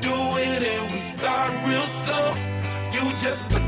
do it, and we start real slow. You just put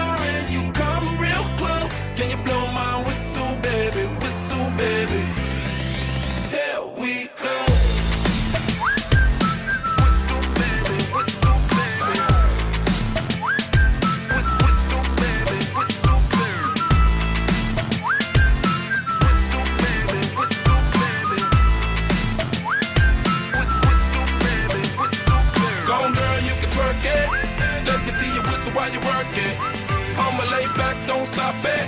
while you work it. I'ma lay back, don't stop it.